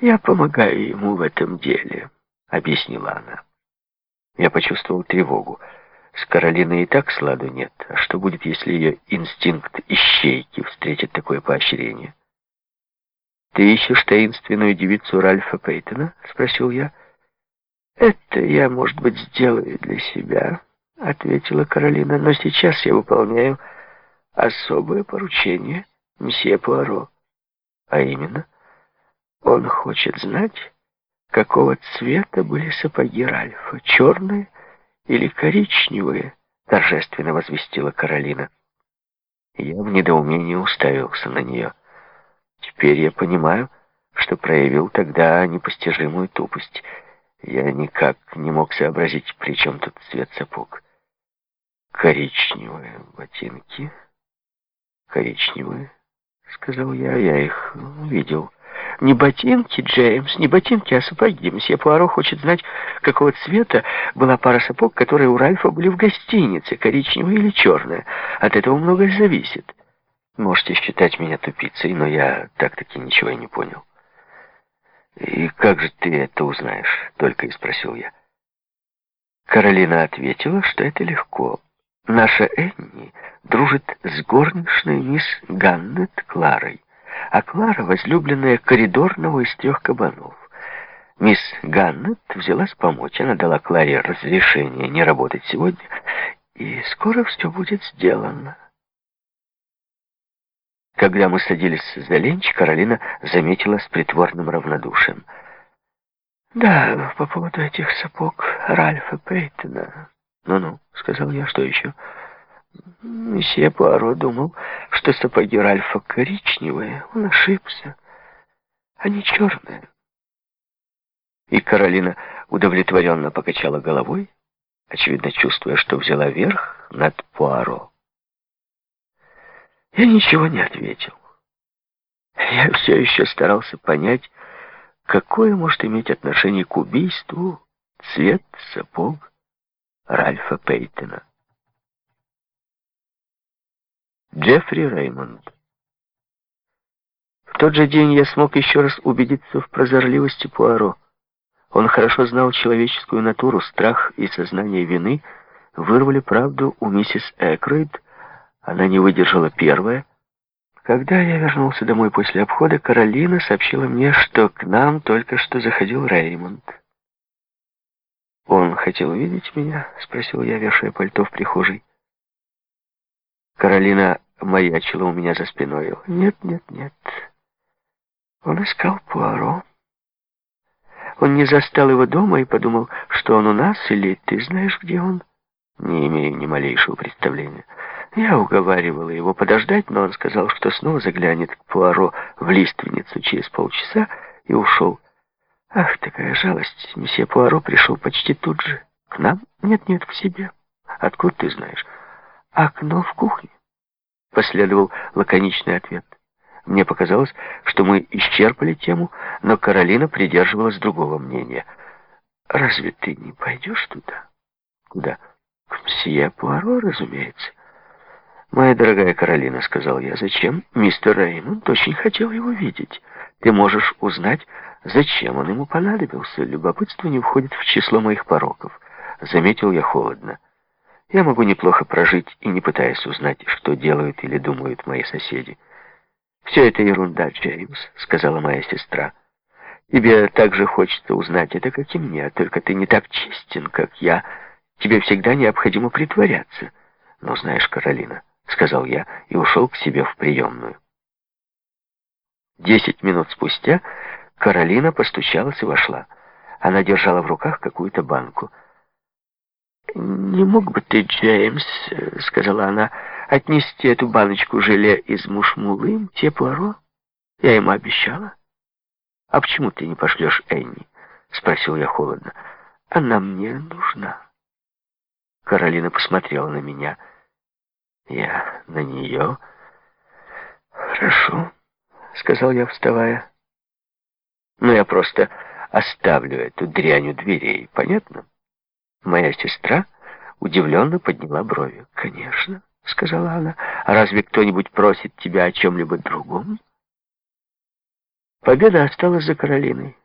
«Я помогаю ему в этом деле», — объяснила она. Я почувствовал тревогу. С Каролиной и так сладу нет. А что будет, если ее инстинкт ищейки встретит такое поощрение? «Ты ищешь таинственную девицу Ральфа Пейтона?» — спросил я. «Это я, может быть, сделаю для себя», — ответила Каролина. «Но сейчас я выполняю особое поручение мсье Пуаро. А именно, он хочет знать, какого цвета были сапоги Ральфа, черные или коричневые?» — торжественно возвестила Каролина. Я в недоумении уставился на нее. Теперь я понимаю, что проявил тогда непостижимую тупость. Я никак не мог сообразить, при чем тут цвет сапог. Коричневые ботинки. Коричневые, сказал я, я их видел. Не ботинки, Джеймс, не ботинки, а сапоги. Мсье Пуаро хочет знать, какого цвета была пара сапог, которые у Ральфа были в гостинице, коричневая или черная. От этого многое зависит. Можете считать меня тупицей, но я так-таки ничего и не понял. «И как же ты это узнаешь?» — только и спросил я. Каролина ответила, что это легко. Наша Энни дружит с горничной мисс Ганнет Кларой, а Клара — возлюбленная коридорного из трех кабанов. Мисс Ганнет взялась помочь. Она дала Кларе разрешение не работать сегодня, и скоро все будет сделано. Когда мы садились за ленч, Каролина заметила с притворным равнодушием. «Да, по поводу этих сапог Ральфа Пейтона». «Ну-ну», — сказал я, — «что еще?» Месье Пуаро думал, что сапоги Ральфа коричневые. Он ошибся. Они черные. И Каролина удовлетворенно покачала головой, очевидно чувствуя, что взяла верх над Пуаро. Я ничего не ответил. Я все еще старался понять, какое может иметь отношение к убийству цвет сапог Ральфа Пейтона. Джеффри Реймонд В тот же день я смог еще раз убедиться в прозорливости Пуаро. Он хорошо знал человеческую натуру, страх и сознание вины вырвали правду у миссис Экройд, она не выдержала первая. Когда я вернулся домой после обхода, Каролина сообщила мне, что к нам только что заходил Реймонд. «Он хотел видеть меня?» — спросил я, вешая пальто в прихожей. Каролина маячила у меня за спиной. «Нет, нет, нет. Он искал Пуаро. Он не застал его дома и подумал, что он у нас, или ты знаешь, где он?» «Не имею ни малейшего представления». Я уговаривала его подождать, но он сказал, что снова заглянет к Пуаро в лиственницу через полчаса и ушел. Ах, такая жалость. Месье Пуаро пришел почти тут же. К нам? Нет-нет, к себе. Откуда ты знаешь? Окно в кухне. Последовал лаконичный ответ. Мне показалось, что мы исчерпали тему, но Каролина придерживалась другого мнения. «Разве ты не пойдешь туда?» «Куда?» «К мсье Пуаро, разумеется». «Моя дорогая Каролина», — сказал я, — «зачем? Мистер Реймонд очень хотел его видеть. Ты можешь узнать, зачем он ему понадобился. Любопытство не входит в число моих пороков». Заметил я холодно. Я могу неплохо прожить и не пытаясь узнать, что делают или думают мои соседи. «Все это ерунда, Джеймс», — сказала моя сестра. «Тебе так же хочется узнать это, как и мне, только ты не так честен, как я. Тебе всегда необходимо притворяться. Но знаешь, Каролина, — сказал я и ушел к себе в приемную. Десять минут спустя Каролина постучалась и вошла. Она держала в руках какую-то банку. «Не мог бы ты, Джеймс, — сказала она, — отнести эту баночку желе из мушмулы те Пуаро? Я ему обещала». «А почему ты не пошлешь Энни?» — спросил я холодно. «Она мне нужна». Каролина посмотрела на меня — я на нее. Хорошо, сказал я, вставая. Но я просто оставлю эту дрянь у дверей, понятно? Моя сестра удивленно подняла брови. Конечно, сказала она. А разве кто-нибудь просит тебя о чем-либо другом? Победа осталась за Каролиной.